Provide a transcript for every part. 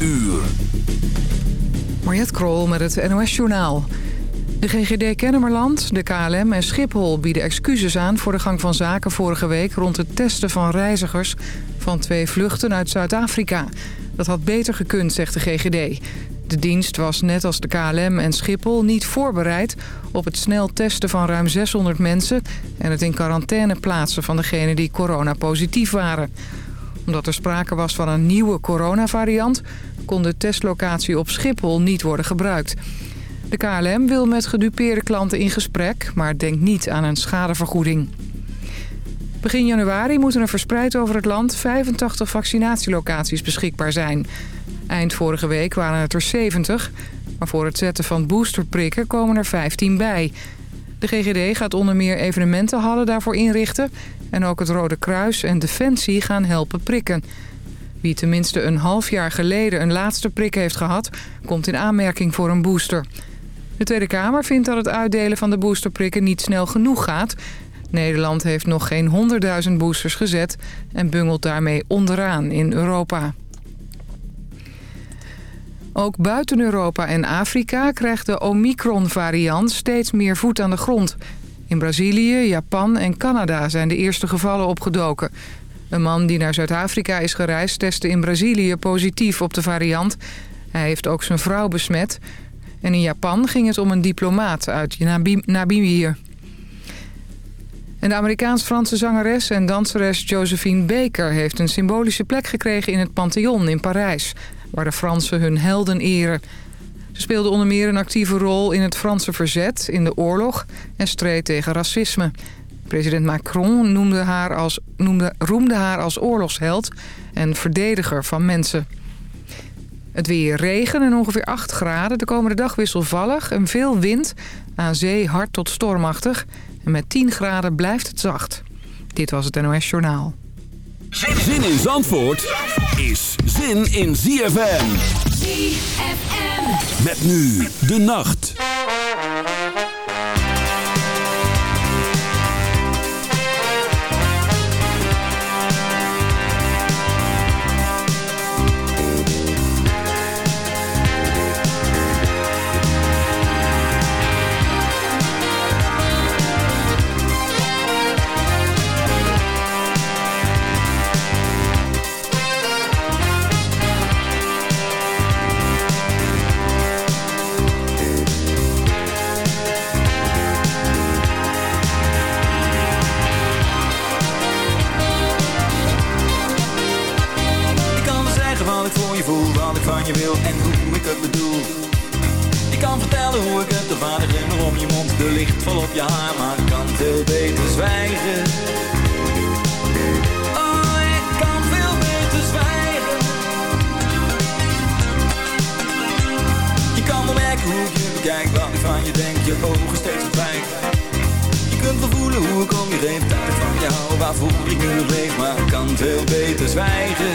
uur. Mariette Krol met het NOS Journaal. De GGD Kennemerland, de KLM en Schiphol bieden excuses aan... voor de gang van zaken vorige week rond het testen van reizigers... van twee vluchten uit Zuid-Afrika. Dat had beter gekund, zegt de GGD. De dienst was net als de KLM en Schiphol niet voorbereid... op het snel testen van ruim 600 mensen... en het in quarantaine plaatsen van degenen die coronapositief waren omdat er sprake was van een nieuwe coronavariant... kon de testlocatie op Schiphol niet worden gebruikt. De KLM wil met gedupeerde klanten in gesprek... maar denkt niet aan een schadevergoeding. Begin januari moeten er verspreid over het land 85 vaccinatielocaties beschikbaar zijn. Eind vorige week waren het er 70, maar voor het zetten van boosterprikken komen er 15 bij. De GGD gaat onder meer evenementenhallen daarvoor inrichten... en ook het Rode Kruis en Defensie gaan helpen prikken. Wie tenminste een half jaar geleden een laatste prik heeft gehad... komt in aanmerking voor een booster. De Tweede Kamer vindt dat het uitdelen van de boosterprikken niet snel genoeg gaat. Nederland heeft nog geen 100.000 boosters gezet... en bungelt daarmee onderaan in Europa. Ook buiten Europa en Afrika krijgt de Omicron-variant steeds meer voet aan de grond. In Brazilië, Japan en Canada zijn de eerste gevallen opgedoken. Een man die naar Zuid-Afrika is gereisd testte in Brazilië positief op de variant. Hij heeft ook zijn vrouw besmet. En in Japan ging het om een diplomaat uit Namibië. En de Amerikaans-Franse zangeres en danseres Josephine Baker... heeft een symbolische plek gekregen in het Pantheon in Parijs... waar de Fransen hun helden eren. Speelde onder meer een actieve rol in het Franse verzet in de oorlog... en streed tegen racisme. President Macron noemde haar als, noemde, roemde haar als oorlogsheld en verdediger van mensen. Het weer regen en ongeveer 8 graden. De komende dag wisselvallig en veel wind. Aan zee hard tot stormachtig. En met 10 graden blijft het zacht. Dit was het NOS Journaal. Zin in Zandvoort is zin in ZFM. Met nu de nacht. Je wil en hoe ik het bedoel. Ik kan vertellen hoe ik het de vader glimmer om je mond, de licht vol op je haar, maar ik kan veel beter zwijgen. Oh, ik kan veel beter zwijgen. Je kan wel merken hoe je bekijk, wat ik van je denk, je ogen steeds verdwijgen. Je kunt wel voelen hoe ik om je heen ik van jou, waarvoor ik nu leef, maar ik kan veel beter zwijgen.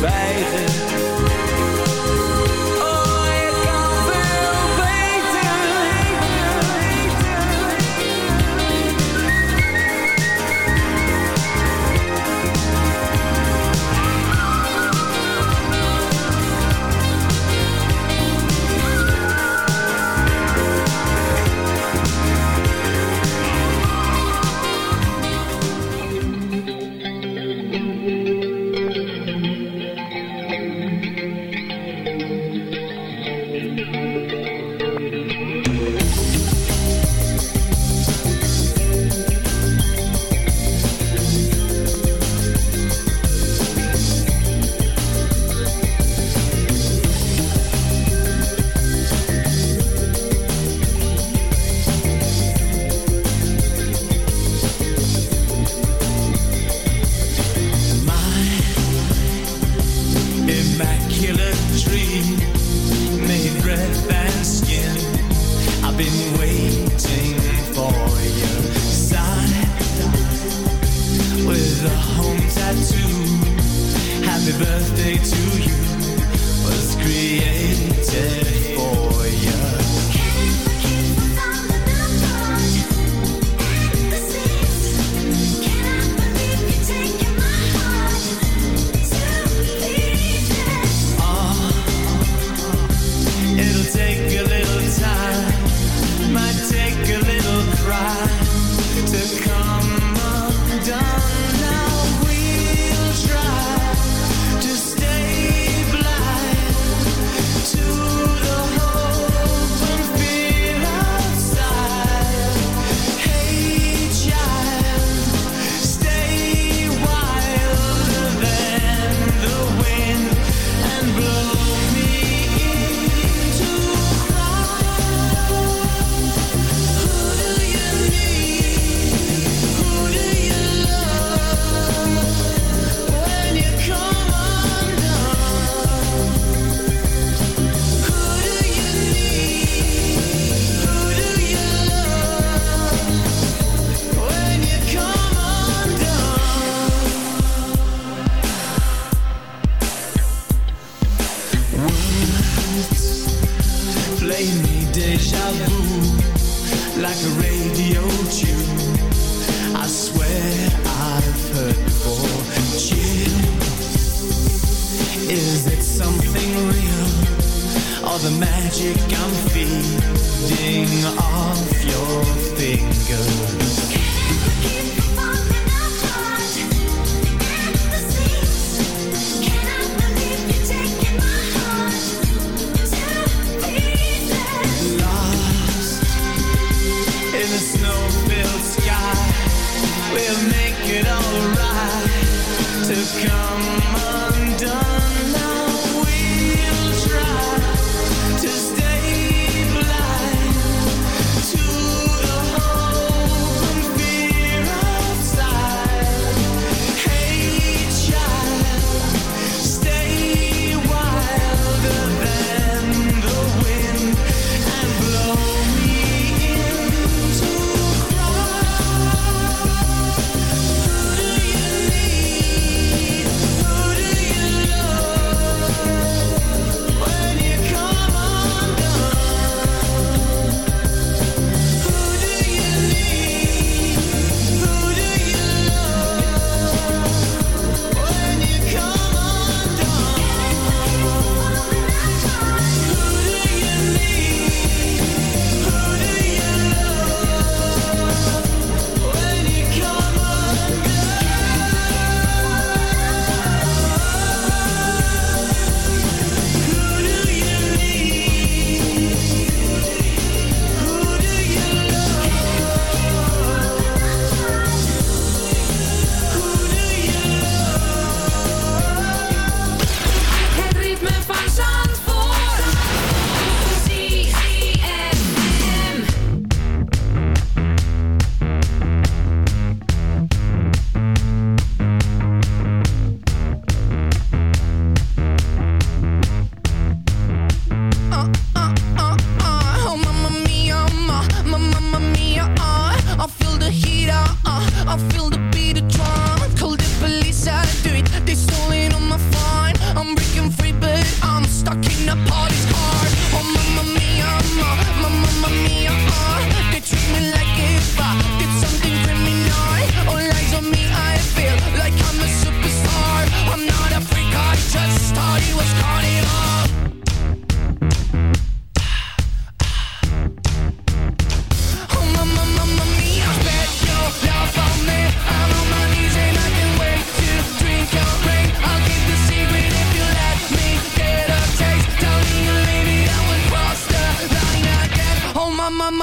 zwijgen.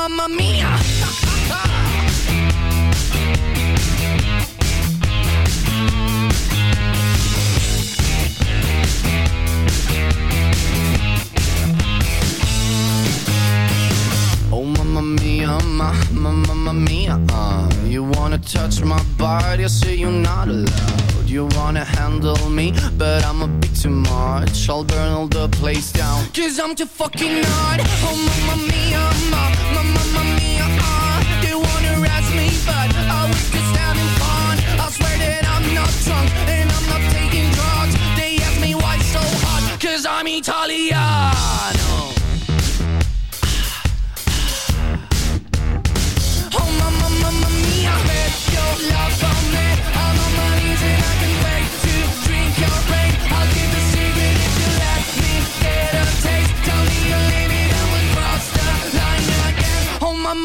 mamma mia. Oh mamma mia, mamma mia uh, You wanna touch my body, I say you're not allowed. You wanna handle me, but I'm a too much. I'll burn all the place down. Cause I'm too fucking hard. Oh mamma mia, ma, ma, mamma mia uh. They wanna arrest me but I was just having fun. I swear that I'm not drunk and I'm not taking drugs. They ask me why so hot Cause I'm Italian.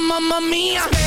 mamma mia.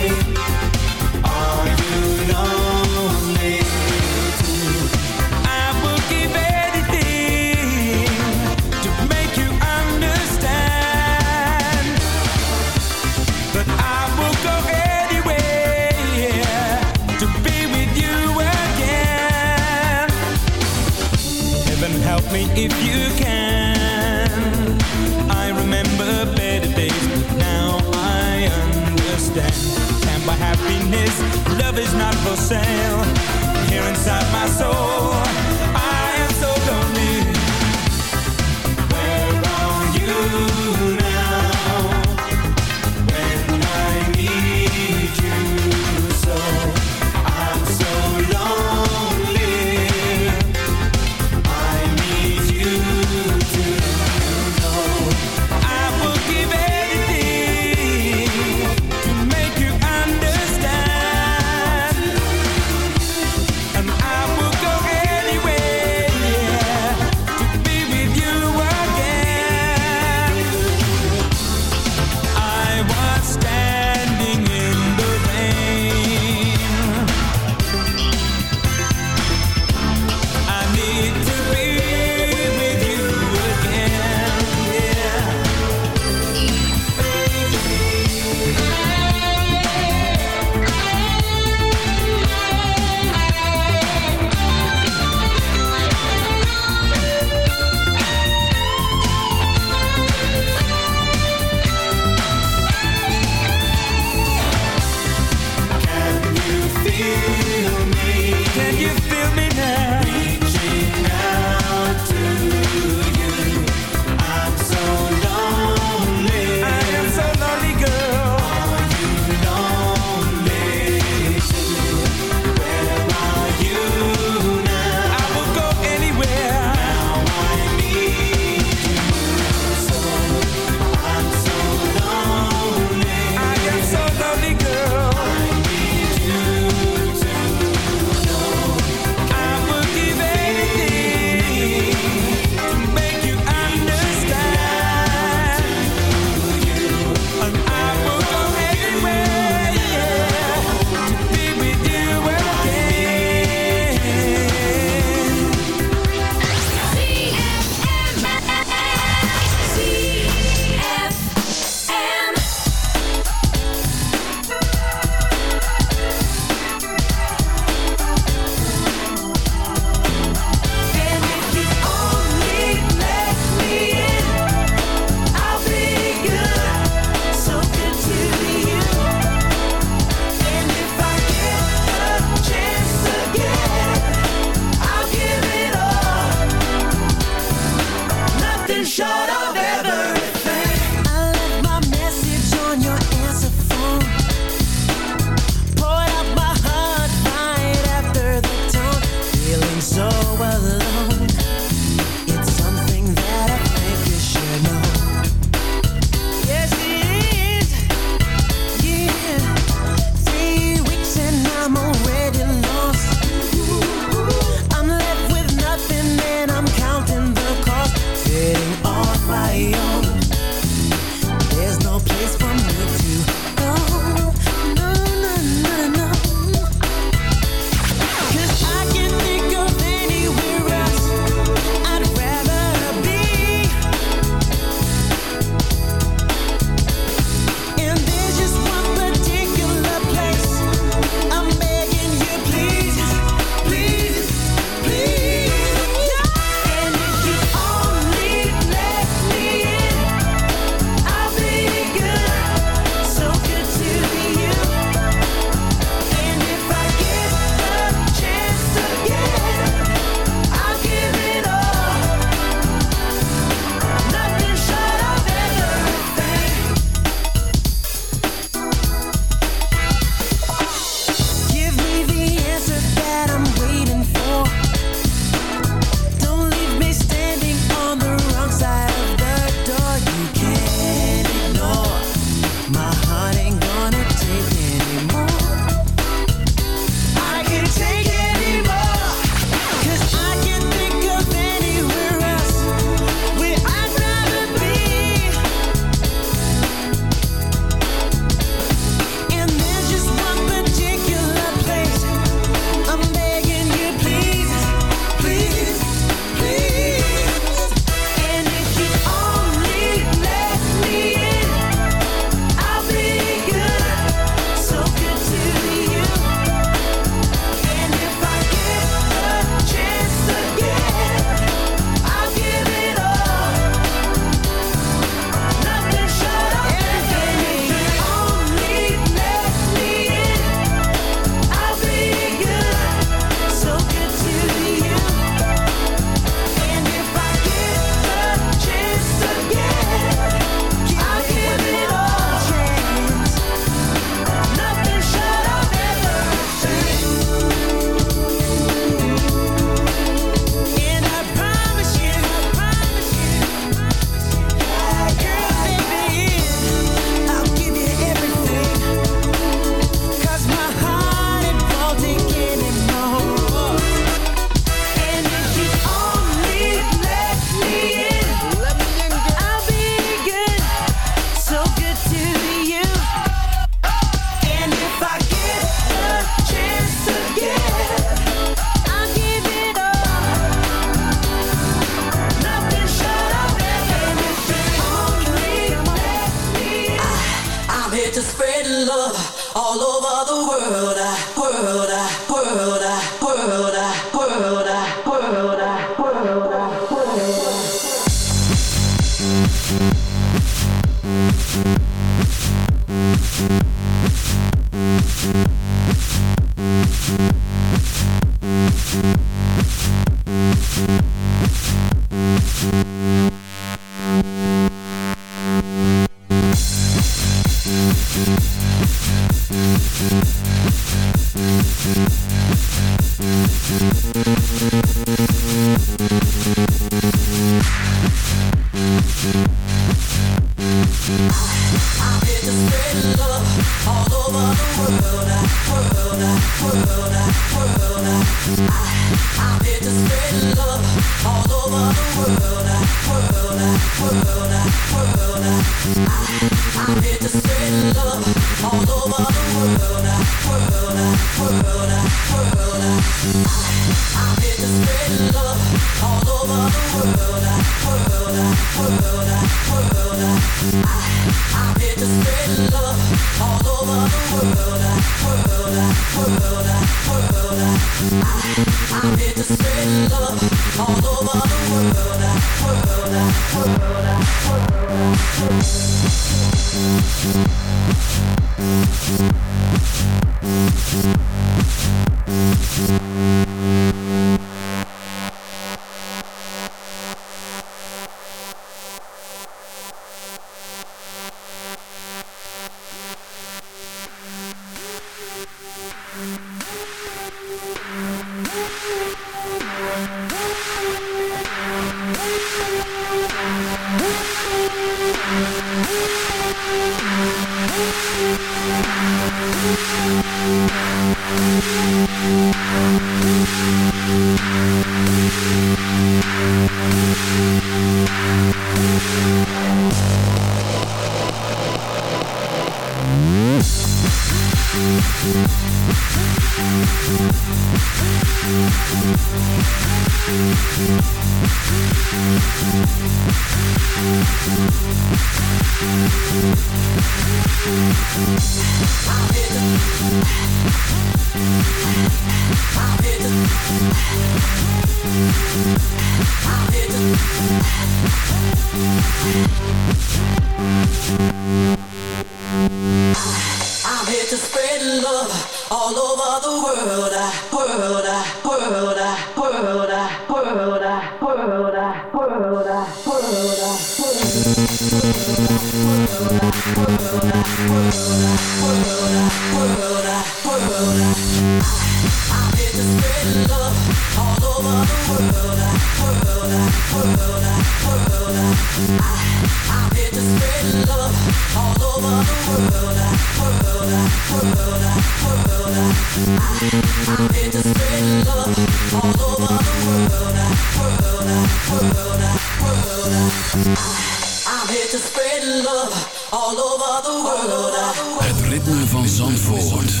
van Zandvoort.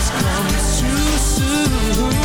always comes too soon.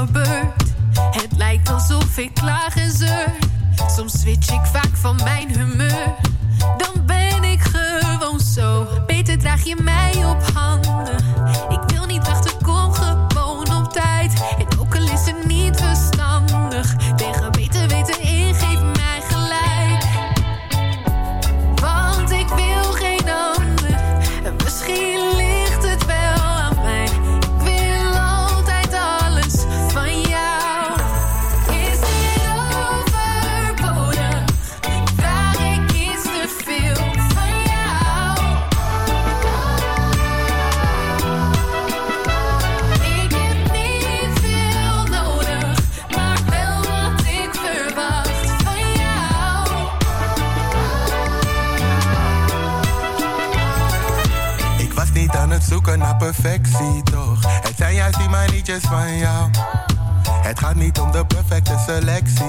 Het lijkt alsof ik klaag en zeur. Soms switch ik vaak van mijn humeur. Dan ben ik gewoon zo. Beter draag je mij op handen. van jou. Het gaat niet om de perfecte selectie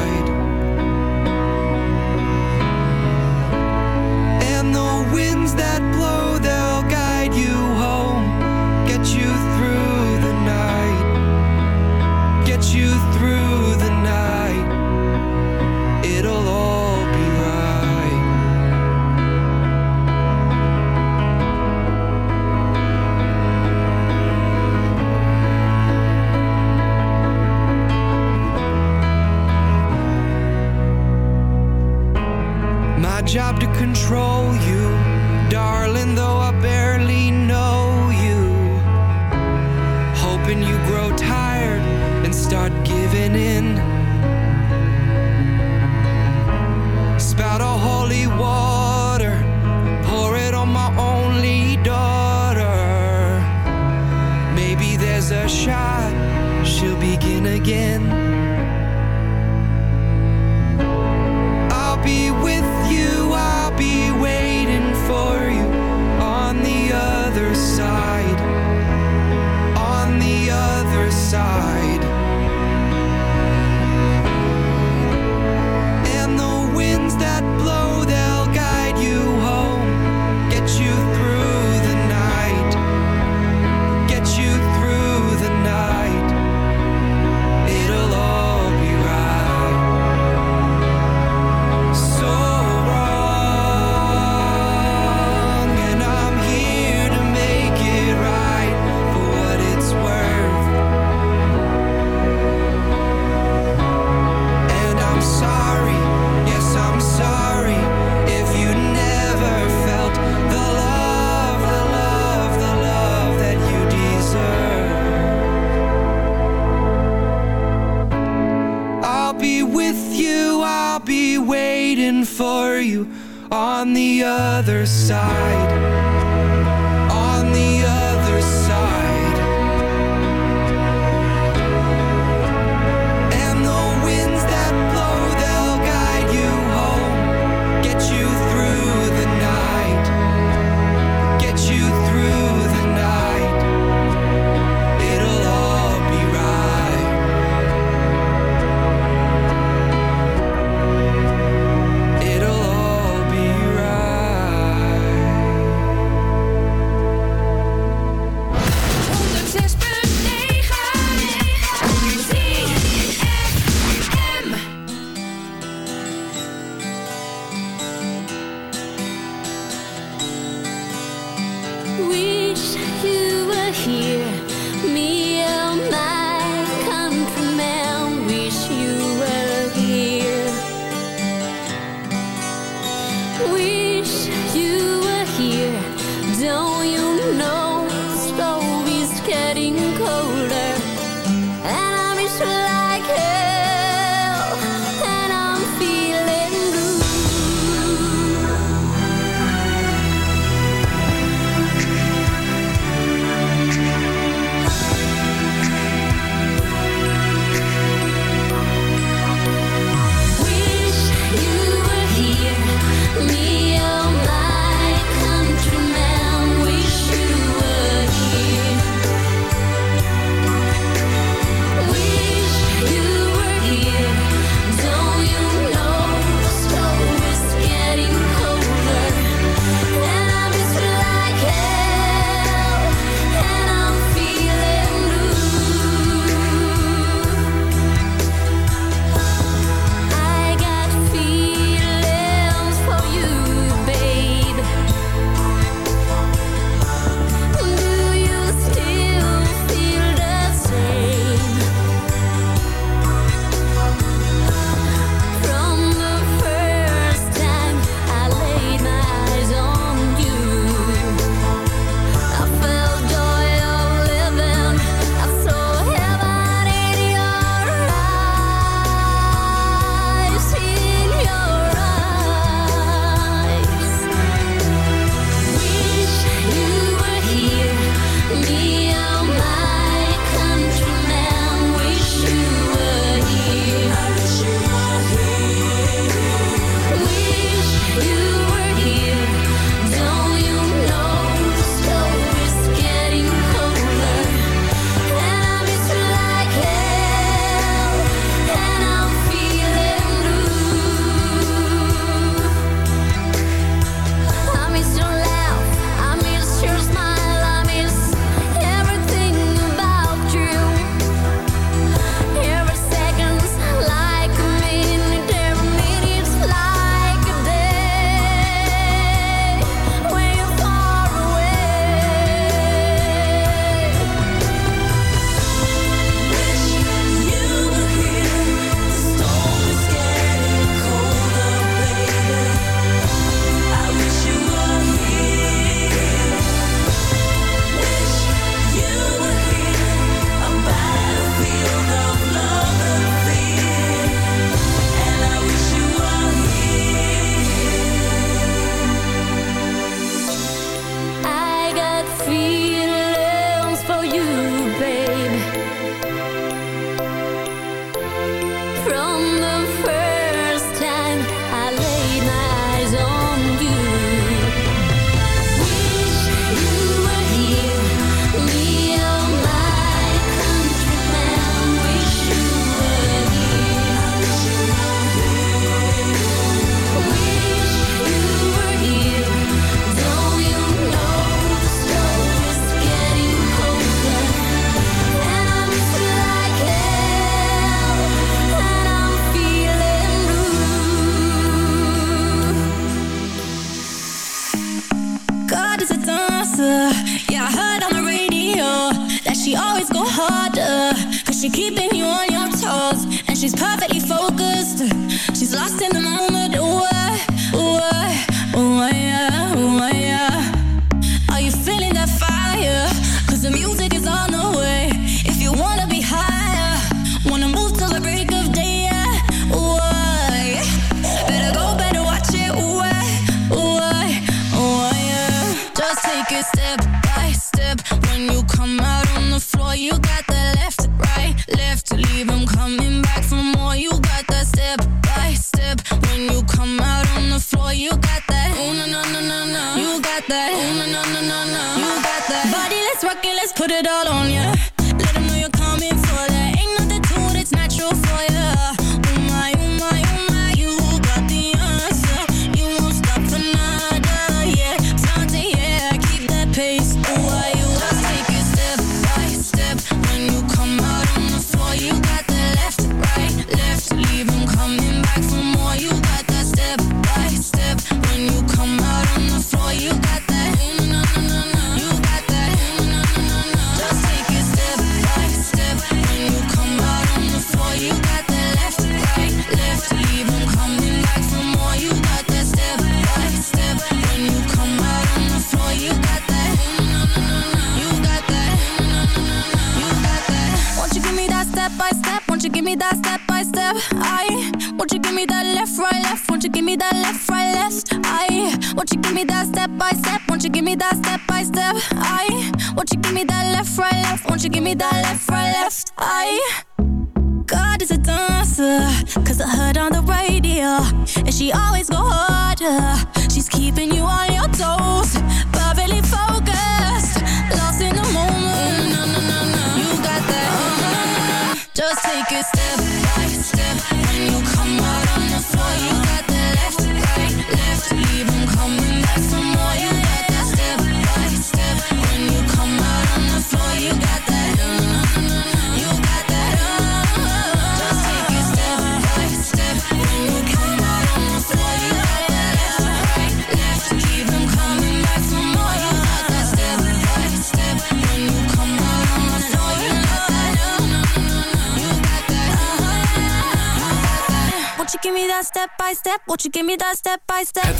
side. on the other side.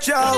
Serieus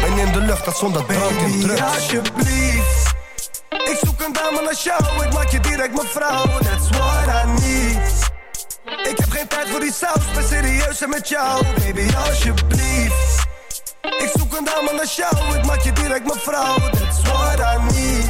Ben in de lucht, dat zonder drank en drugs. alsjeblieft. Ik zoek een dame naar jou, ik maak je direct mijn vrouw. That's what I need. Ik heb geen tijd voor die saus, ben serieus en met jou. Baby, alsjeblieft. Ik zoek een dame naar jou, ik maak je direct mijn vrouw. That's what I need.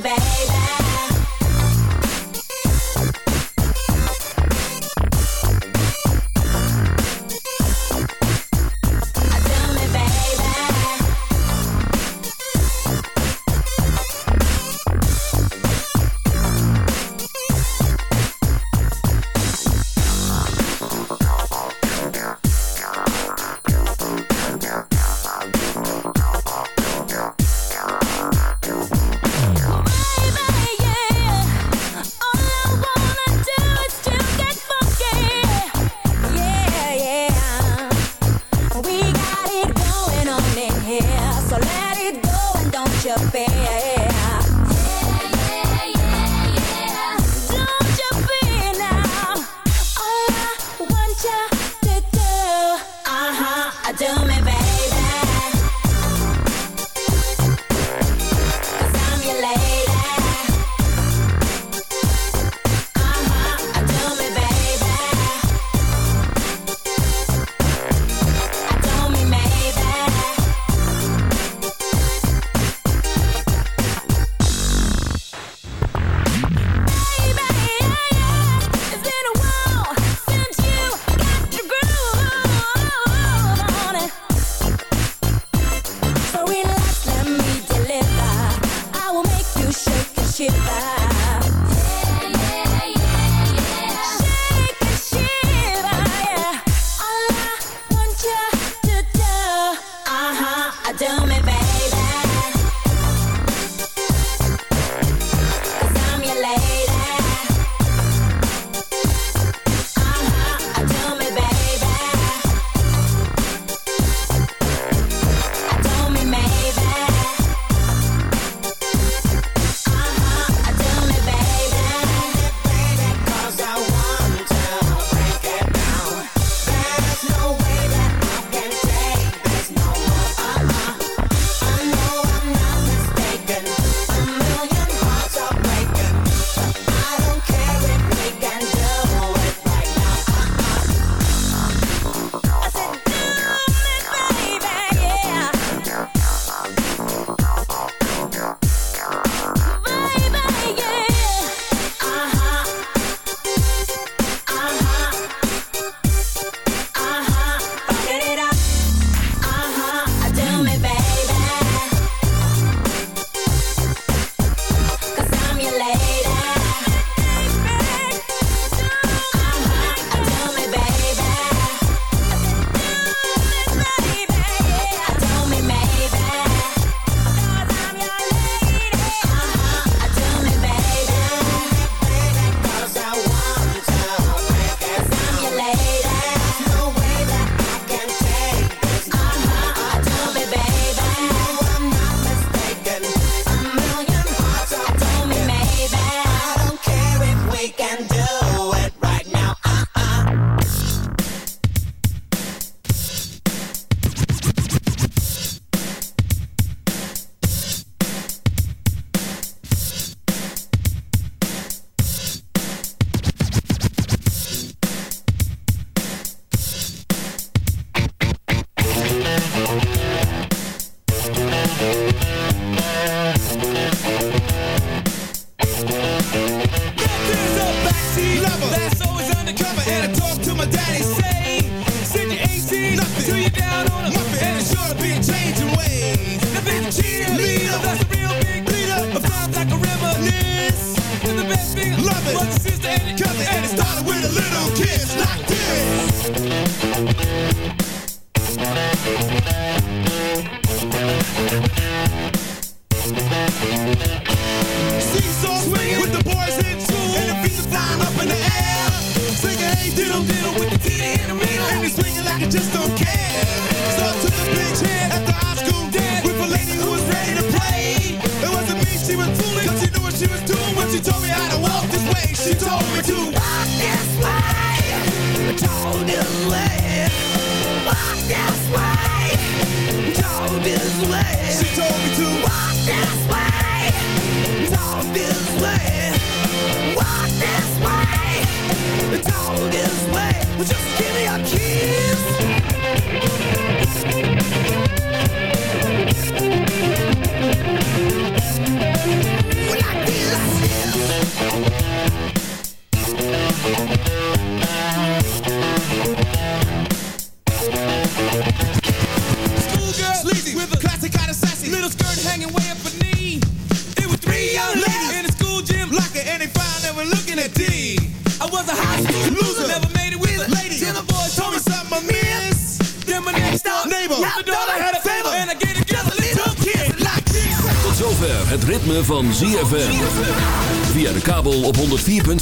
bag.